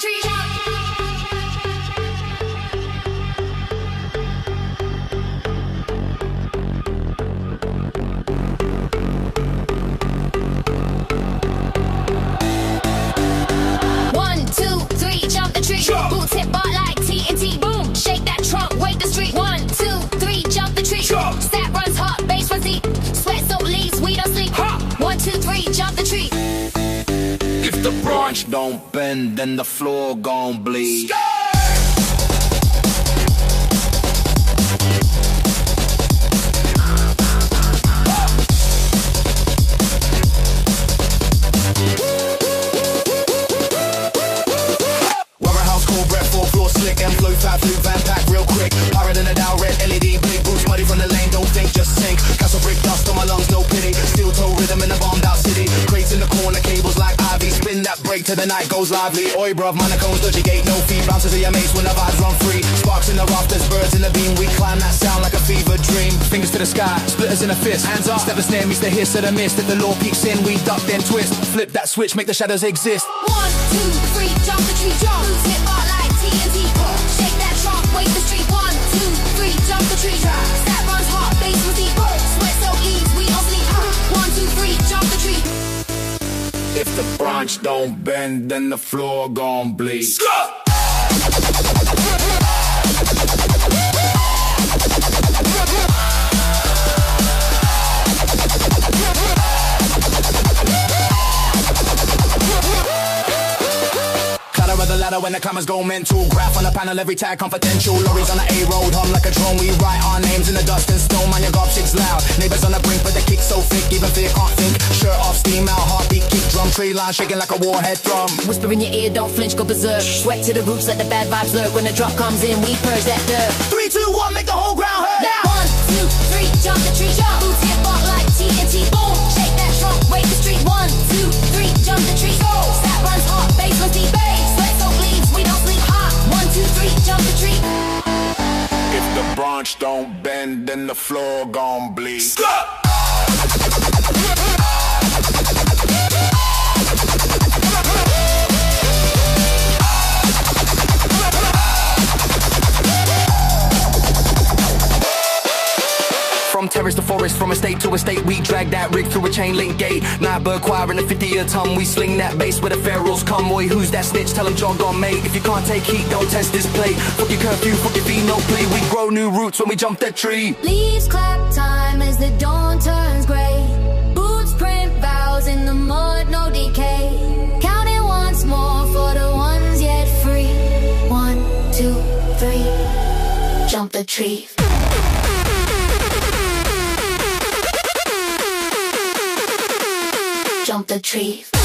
the branch don't bend, then the floor gon' bleed. Breath, four floor slick, and flow fat, flute van pack real quick. Till the night goes lively. Oi, bruv, monocones, dodgy gate, no fee. Bounces to your mates when the vibes run free. Sparks in the rafters, birds in the beam. We climb that sound like a fever dream. Fingers to the sky, splitters in a fist. Hands up, step a snare meets the hiss of the mist. If the law peeks in, we duck then twist. Flip that switch, make the shadows exist. One, two, three, jump the tree. Jump. The branch don't bend, then the floor gon' bleed. Of the ladder when the climbers go mental. Graph on the panel, every tag confidential. Lorries on the A road, hum like a drone. We write our names in the dust and stone. Man, your gobshit's loud. Neighbors on the brink, but the kick so thick, even fear can't think. Shirt off, steam out, tree line shaking like a warhead drum. Whisper in your ear, don't flinch, go berserk. Sweat to the roots, let the bad vibes lurk. When the drop comes in, we purge that dirt. Three, two, one, make the whole ground hurt. Now. One, two, three, jump the tree. Jump. Boots hit bark like TNT. Boom, shake that trunk, wake the street. One, two, three, jump the tree. Go. Stat runs hot, bass runs deep. Bass, sweat so bleeds, we don't sleep. Hot. One, two, three, jump the tree. If the branch don't bend, then the floor gon' bleed. From terrace to forest, from estate to estate, we drag that rig through a chain link gate. Nightbird choir in a 50 year ton, we sling that bass where the pharaohs come. Boy, who's that snitch? Tell him jog on, mate. If you can't take heat, don't test this plate. Fuck your curfew, fuck your fee, no plea. We grow new roots when we jump that tree. Leaves clap time as the dawn turns gray. Boots print vows in the mud, no decay. Counting once more for the ones yet free. One, two, three, jump the tree. The tree.